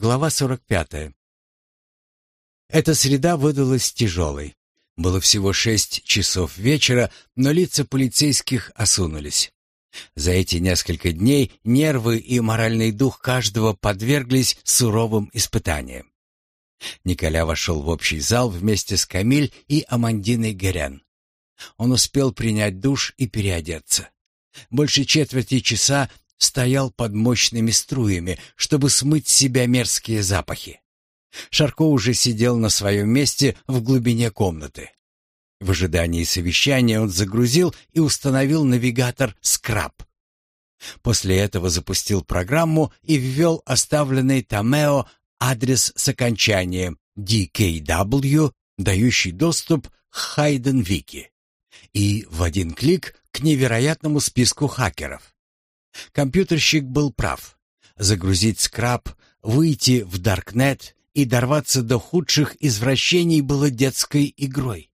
Глава 45. Эта среда выдалась тяжелой. Было всего шесть часов вечера, но лица полицейских осунулись. За эти несколько дней нервы и моральный дух каждого подверглись суровым испытаниям. Николя вошел в общий зал вместе с Камиль и Амандиной Герен. Он успел принять душ и переодеться. Больше четверти часа стоял под мощными струями, чтобы смыть с себя мерзкие запахи. Шарко уже сидел на своем месте в глубине комнаты. В ожидании совещания он загрузил и установил навигатор «Скраб». После этого запустил программу и ввел оставленный Томео адрес с окончанием DKW, дающий доступ к Хайден-Вики, и в один клик к невероятному списку хакеров. Компьютерщик был прав. Загрузить скраб, выйти в Даркнет и дорваться до худших извращений было детской игрой.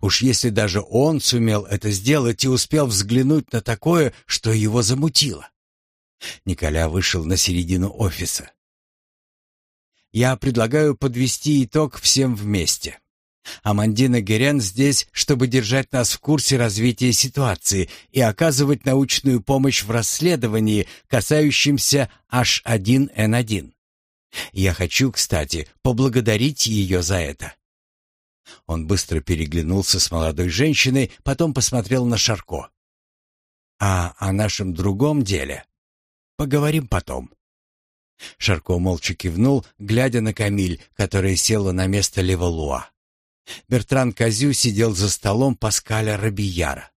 Уж если даже он сумел это сделать и успел взглянуть на такое, что его замутило. Николя вышел на середину офиса. «Я предлагаю подвести итог всем вместе. Амандина Герен здесь, чтобы держать нас в курсе развития ситуации и оказывать научную помощь в расследовании, касающемся H1N1. Я хочу, кстати, поблагодарить ее за это. Он быстро переглянулся с молодой женщиной, потом посмотрел на Шарко. А о нашем другом деле поговорим потом. Шарко молча кивнул, глядя на Камиль, которая села на место Левалуа. Бертран Казю сидел за столом Паскаля Рабияра.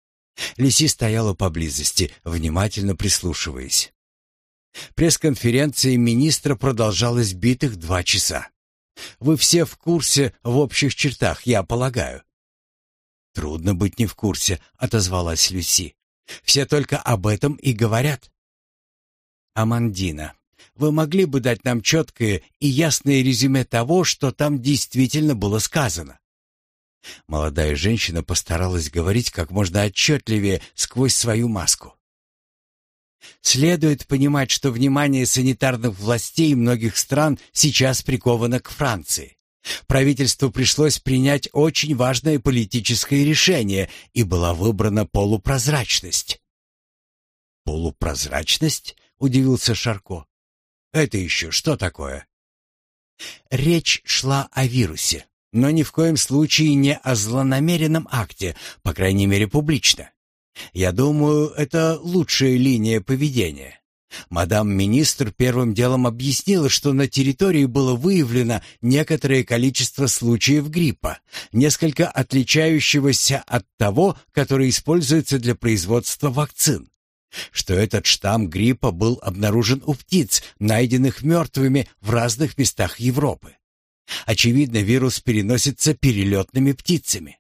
Лиси стояла поблизости, внимательно прислушиваясь. Пресс-конференция министра продолжалась битых два часа. Вы все в курсе в общих чертах, я полагаю. Трудно быть не в курсе, отозвалась Люси. Все только об этом и говорят. Амандина, вы могли бы дать нам четкое и ясное резюме того, что там действительно было сказано? Молодая женщина постаралась говорить как можно отчетливее сквозь свою маску. Следует понимать, что внимание санитарных властей многих стран сейчас приковано к Франции. Правительству пришлось принять очень важное политическое решение, и была выбрана полупрозрачность. «Полупрозрачность?» — удивился Шарко. «Это еще что такое?» Речь шла о вирусе но ни в коем случае не о злонамеренном акте, по крайней мере публично. Я думаю, это лучшая линия поведения. Мадам министр первым делом объяснила, что на территории было выявлено некоторое количество случаев гриппа, несколько отличающегося от того, который используется для производства вакцин. Что этот штамм гриппа был обнаружен у птиц, найденных мертвыми в разных местах Европы. Очевидно, вирус переносится перелетными птицами.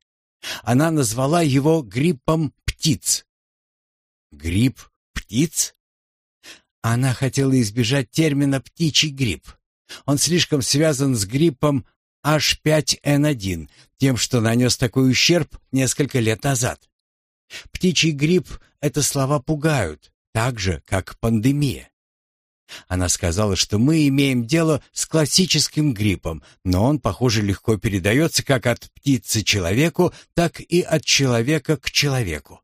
Она назвала его гриппом птиц. Грипп птиц? Она хотела избежать термина «птичий грипп». Он слишком связан с гриппом H5N1, тем, что нанес такой ущерб несколько лет назад. Птичий грипп — это слова пугают, так же, как пандемия. Она сказала, что мы имеем дело с классическим гриппом, но он, похоже, легко передается как от птицы человеку, так и от человека к человеку.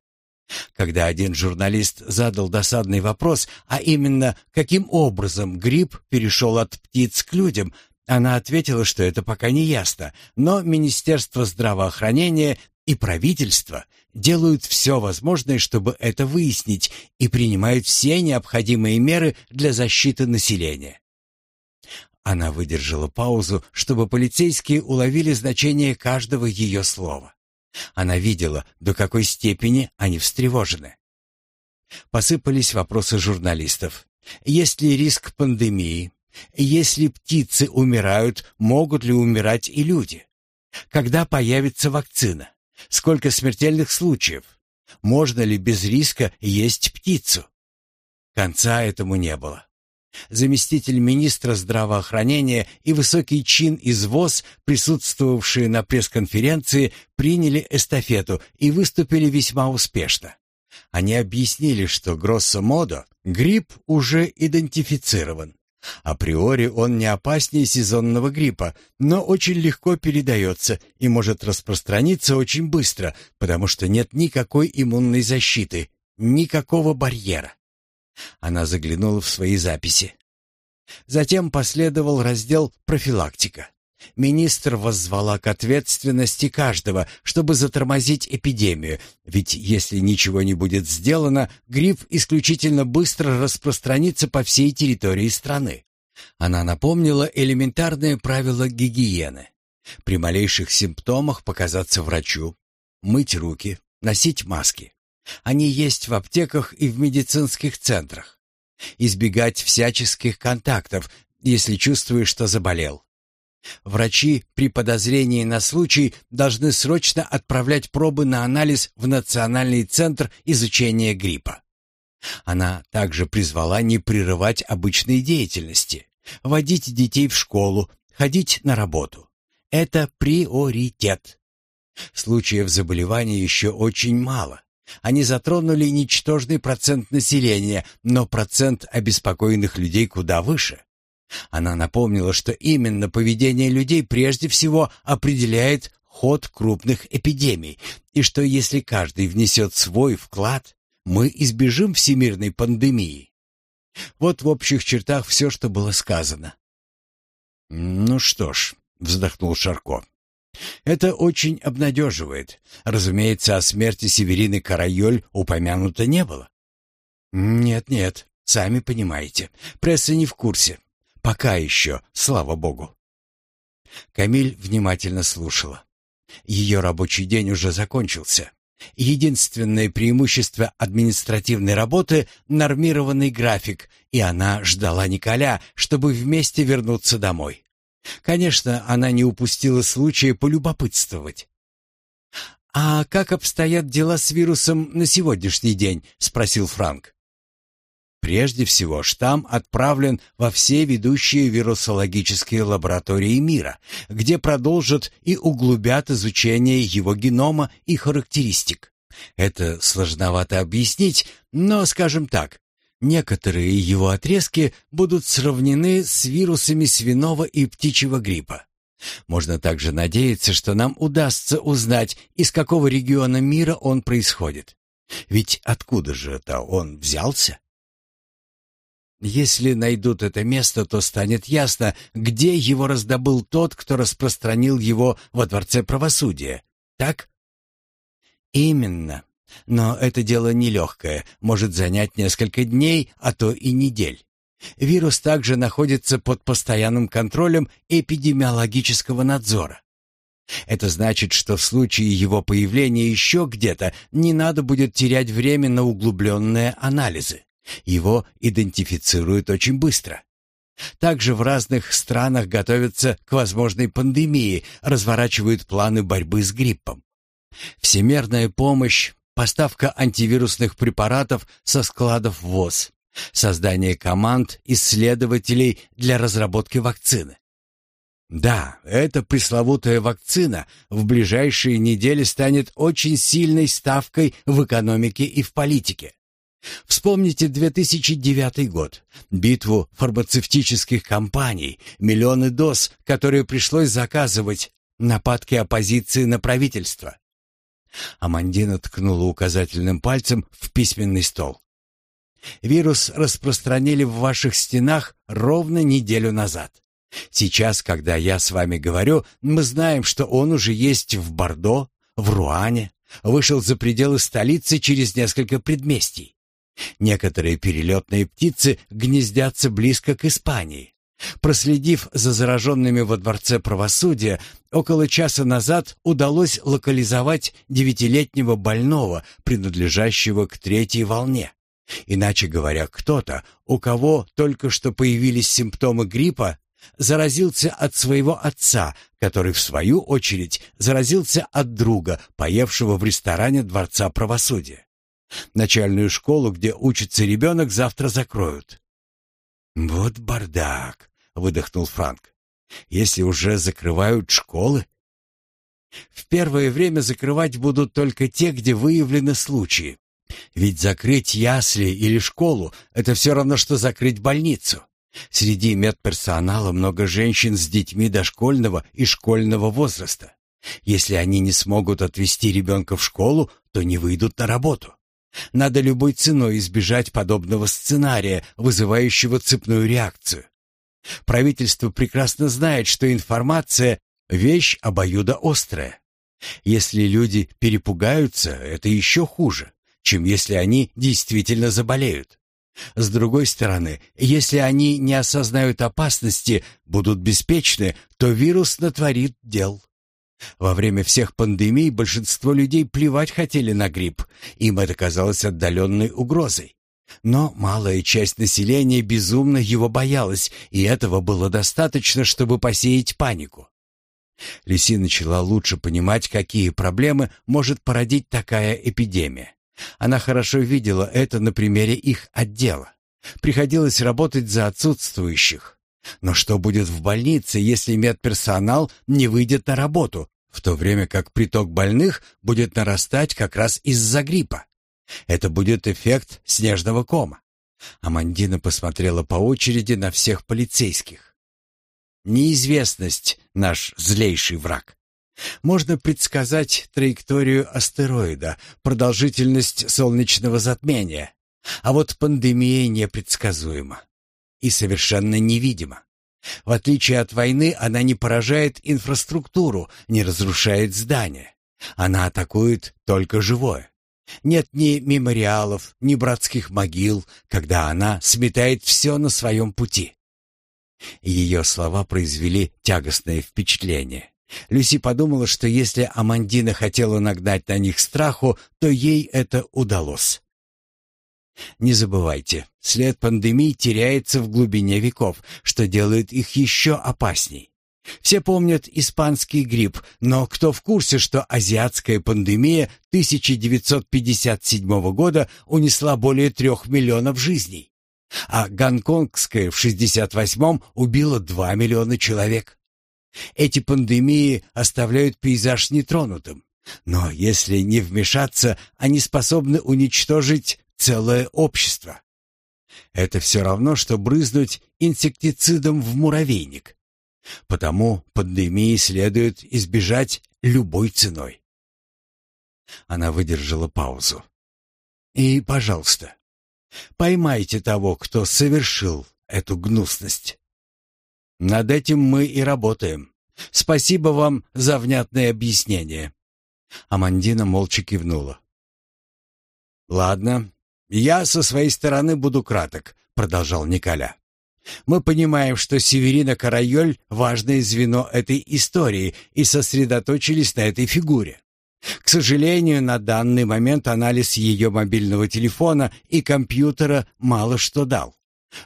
Когда один журналист задал досадный вопрос, а именно, каким образом грипп перешел от птиц к людям, она ответила, что это пока не ясно, но Министерство здравоохранения и правительство делают все возможное, чтобы это выяснить, и принимают все необходимые меры для защиты населения. Она выдержала паузу, чтобы полицейские уловили значение каждого ее слова. Она видела, до какой степени они встревожены. Посыпались вопросы журналистов. Есть ли риск пандемии? Если птицы умирают, могут ли умирать и люди? Когда появится вакцина? Сколько смертельных случаев? Можно ли без риска есть птицу? Конца этому не было. Заместитель министра здравоохранения и высокий чин из ВОЗ, присутствовавшие на пресс-конференции, приняли эстафету и выступили весьма успешно. Они объяснили, что гроссо-модо грипп уже идентифицирован, Априори он не опаснее сезонного гриппа, но очень легко передается и может распространиться очень быстро, потому что нет никакой иммунной защиты, никакого барьера. Она заглянула в свои записи. Затем последовал раздел «Профилактика». Министр воззвала к ответственности каждого, чтобы затормозить эпидемию, ведь если ничего не будет сделано, грипп исключительно быстро распространится по всей территории страны. Она напомнила элементарные правила гигиены. При малейших симптомах показаться врачу, мыть руки, носить маски. Они есть в аптеках и в медицинских центрах. Избегать всяческих контактов, если чувствуешь, что заболел. Врачи при подозрении на случай должны срочно отправлять пробы на анализ в Национальный центр изучения гриппа. Она также призвала не прерывать обычные деятельности, водить детей в школу, ходить на работу. Это приоритет. Случаев заболевания еще очень мало. Они затронули ничтожный процент населения, но процент обеспокоенных людей куда выше. Она напомнила, что именно поведение людей прежде всего определяет ход крупных эпидемий, и что если каждый внесет свой вклад, мы избежим всемирной пандемии. Вот в общих чертах все, что было сказано. «Ну что ж», — вздохнул Шарко, — «это очень обнадеживает. Разумеется, о смерти Северины Карайоль упомянуто не было». «Нет-нет, сами понимаете, пресса не в курсе. Пока еще, слава богу. Камиль внимательно слушала. Ее рабочий день уже закончился. Единственное преимущество административной работы — нормированный график, и она ждала Николя, чтобы вместе вернуться домой. Конечно, она не упустила случая полюбопытствовать. «А как обстоят дела с вирусом на сегодняшний день?» — спросил Франк. Прежде всего, штамм отправлен во все ведущие вирусологические лаборатории мира, где продолжат и углубят изучение его генома и характеристик. Это сложновато объяснить, но, скажем так, некоторые его отрезки будут сравнены с вирусами свиного и птичьего гриппа. Можно также надеяться, что нам удастся узнать, из какого региона мира он происходит. Ведь откуда же это он взялся? Если найдут это место, то станет ясно, где его раздобыл тот, кто распространил его во Дворце правосудия. Так? Именно. Но это дело нелегкое, может занять несколько дней, а то и недель. Вирус также находится под постоянным контролем эпидемиологического надзора. Это значит, что в случае его появления еще где-то не надо будет терять время на углубленные анализы. Его идентифицируют очень быстро. Также в разных странах готовятся к возможной пандемии, разворачивают планы борьбы с гриппом. Всемирная помощь, поставка антивирусных препаратов со складов ВОЗ, создание команд исследователей для разработки вакцины. Да, эта пресловутая вакцина в ближайшие недели станет очень сильной ставкой в экономике и в политике. Вспомните 2009 год, битву фармацевтических компаний, миллионы доз, которые пришлось заказывать, нападки оппозиции на правительство. Амандина ткнула указательным пальцем в письменный стол. Вирус распространили в ваших стенах ровно неделю назад. Сейчас, когда я с вами говорю, мы знаем, что он уже есть в Бордо, в Руане, вышел за пределы столицы через несколько предместий. Некоторые перелетные птицы гнездятся близко к Испании. Проследив за зараженными во Дворце правосудия, около часа назад удалось локализовать девятилетнего больного, принадлежащего к третьей волне. Иначе говоря, кто-то, у кого только что появились симптомы гриппа, заразился от своего отца, который, в свою очередь, заразился от друга, поевшего в ресторане Дворца правосудия. Начальную школу, где учится ребенок, завтра закроют. Вот бардак, выдохнул Франк. Если уже закрывают школы, в первое время закрывать будут только те, где выявлены случаи. Ведь закрыть ясли или школу — это все равно, что закрыть больницу. Среди медперсонала много женщин с детьми дошкольного и школьного возраста. Если они не смогут отвезти ребенка в школу, то не выйдут на работу. Надо любой ценой избежать подобного сценария, вызывающего цепную реакцию. Правительство прекрасно знает, что информация – вещь обоюдоострая. Если люди перепугаются, это еще хуже, чем если они действительно заболеют. С другой стороны, если они не осознают опасности, будут беспечны, то вирус натворит дел. Во время всех пандемий большинство людей плевать хотели на грипп, им это казалось отдаленной угрозой. Но малая часть населения безумно его боялась, и этого было достаточно, чтобы посеять панику. Люси начала лучше понимать, какие проблемы может породить такая эпидемия. Она хорошо видела это на примере их отдела. Приходилось работать за отсутствующих. Но что будет в больнице, если медперсонал не выйдет на работу, в то время как приток больных будет нарастать как раз из-за гриппа? Это будет эффект снежного кома. Амандина посмотрела по очереди на всех полицейских. Неизвестность — наш злейший враг. Можно предсказать траекторию астероида, продолжительность солнечного затмения. А вот пандемия непредсказуема и совершенно невидима. В отличие от войны, она не поражает инфраструктуру, не разрушает здания. Она атакует только живое. Нет ни мемориалов, ни братских могил, когда она сметает все на своем пути. Ее слова произвели тягостное впечатление. Люси подумала, что если Амандина хотела нагнать на них страху, то ей это удалось. Не забывайте, след пандемии теряется в глубине веков, что делает их еще опасней. Все помнят испанский грипп, но кто в курсе, что азиатская пандемия 1957 года унесла более трех миллионов жизней, а гонконгская в 68-м убила 2 миллиона человек? Эти пандемии оставляют пейзаж нетронутым. Но если не вмешаться, они способны уничтожить целое общество. Это все равно, что брызнуть инсектицидом в муравейник. Потому пандемии следует избежать любой ценой. Она выдержала паузу. И, пожалуйста, поймайте того, кто совершил эту гнусность. Над этим мы и работаем. Спасибо вам за внятное объяснение. Амандина молча кивнула. Ладно, я со своей стороны буду краток, продолжал Николя. Мы понимаем, что Северина Карайоль — важное звено этой истории и сосредоточились на этой фигуре. К сожалению, на данный момент анализ ее мобильного телефона и компьютера мало что дал.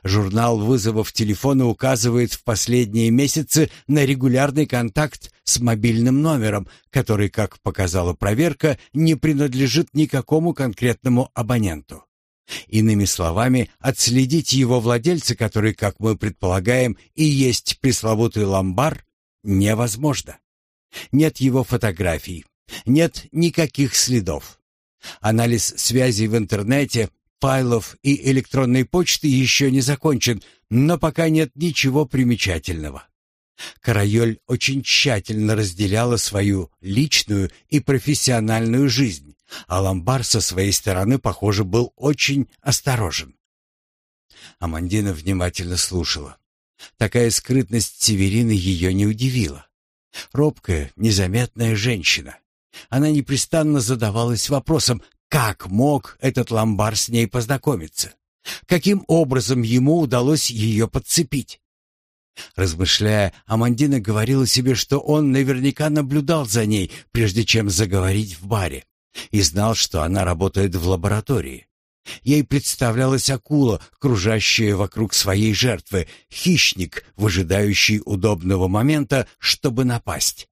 Журнал вызовов телефона указывает в последние месяцы на регулярный контакт с мобильным номером, который, как показала проверка, не принадлежит никакому конкретному абоненту. Иными словами, отследить его владельца, который, как мы предполагаем, и есть пресловутый ломбар, невозможно. Нет его фотографий, нет никаких следов. Анализ связей в интернете файлов и электронной почты еще не закончен, но пока нет ничего примечательного. Карайоль очень тщательно разделяла свою личную и профессиональную жизнь, а Ламбар со своей стороны, похоже, был очень осторожен. Амандина внимательно слушала. Такая скрытность Северины ее не удивила. Робкая, незаметная женщина. Она непрестанно задавалась вопросом, как мог этот ломбар с ней познакомиться? Каким образом ему удалось ее подцепить? Размышляя, Амандина говорила себе, что он наверняка наблюдал за ней, прежде чем заговорить в баре, и знал, что она работает в лаборатории. Ей представлялась акула, кружащая вокруг своей жертвы, хищник, выжидающий удобного момента, чтобы напасть.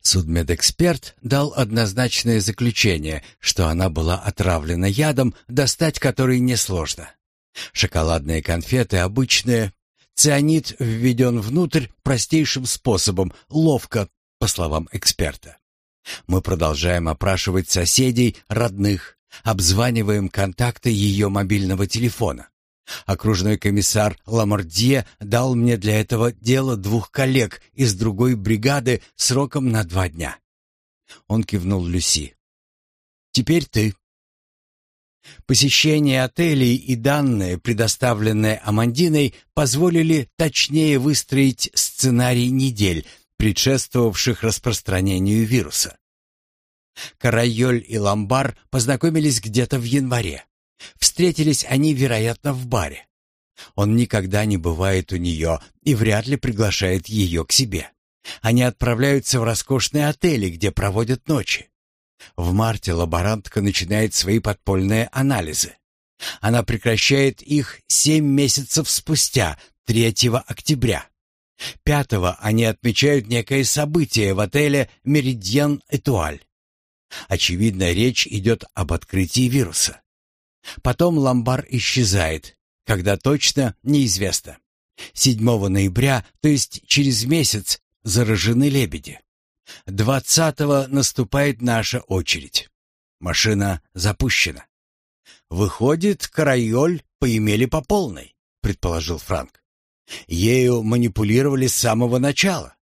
Судмедэксперт дал однозначное заключение, что она была отравлена ядом, достать который несложно. Шоколадные конфеты обычные. Цианид введен внутрь простейшим способом, ловко, по словам эксперта. Мы продолжаем опрашивать соседей, родных, обзваниваем контакты ее мобильного телефона. Окружной комиссар Ламардье дал мне для этого дела двух коллег из другой бригады сроком на два дня. Он кивнул Люси. «Теперь ты». Посещение отелей и данные, предоставленные Амандиной, позволили точнее выстроить сценарий недель, предшествовавших распространению вируса. Карайоль и Ламбар познакомились где-то в январе. Встретились они, вероятно, в баре. Он никогда не бывает у нее и вряд ли приглашает ее к себе. Они отправляются в роскошные отели, где проводят ночи. В марте лаборантка начинает свои подпольные анализы. Она прекращает их семь месяцев спустя, 3 октября. Пятого они отмечают некое событие в отеле «Меридиан Этуаль». Очевидно, речь идет об открытии вируса. Потом ломбар исчезает, когда точно неизвестно. 7 ноября, то есть через месяц, заражены лебеди. 20-го наступает наша очередь. Машина запущена. Выходит, Карайоль поимели по полной, предположил Франк. Ею манипулировали с самого начала.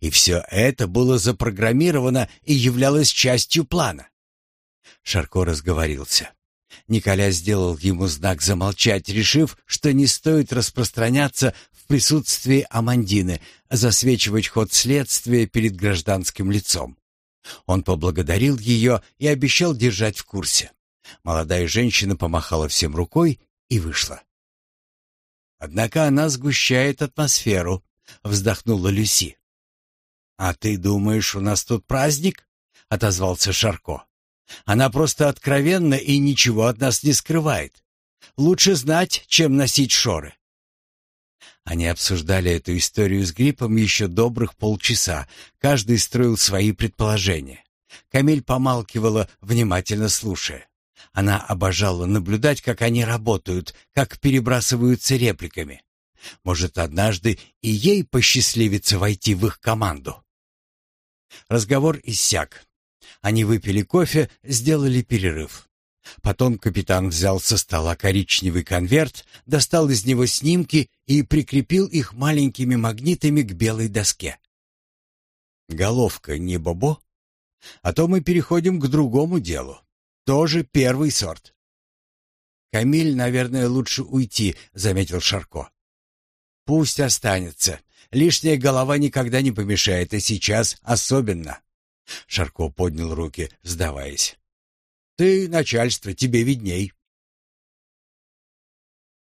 И все это было запрограммировано и являлось частью плана. Шарко разговорился. Николя сделал ему знак замолчать, решив, что не стоит распространяться в присутствии Амандины, засвечивать ход следствия перед гражданским лицом. Он поблагодарил ее и обещал держать в курсе. Молодая женщина помахала всем рукой и вышла. «Однако она сгущает атмосферу», — вздохнула Люси. «А ты думаешь, у нас тут праздник?» — отозвался Шарко. Она просто откровенна и ничего от нас не скрывает. Лучше знать, чем носить шоры. Они обсуждали эту историю с гриппом еще добрых полчаса. Каждый строил свои предположения. Камиль помалкивала, внимательно слушая. Она обожала наблюдать, как они работают, как перебрасываются репликами. Может, однажды и ей посчастливится войти в их команду. Разговор иссяк. Они выпили кофе, сделали перерыв. Потом капитан взял со стола коричневый конверт, достал из него снимки и прикрепил их маленькими магнитами к белой доске. Головка не бобо? А то мы переходим к другому делу. Тоже первый сорт. Камиль, наверное, лучше уйти, заметил Шарко. Пусть останется. Лишняя голова никогда не помешает, и сейчас особенно. Шарко поднял руки, сдаваясь. «Ты начальство, тебе видней».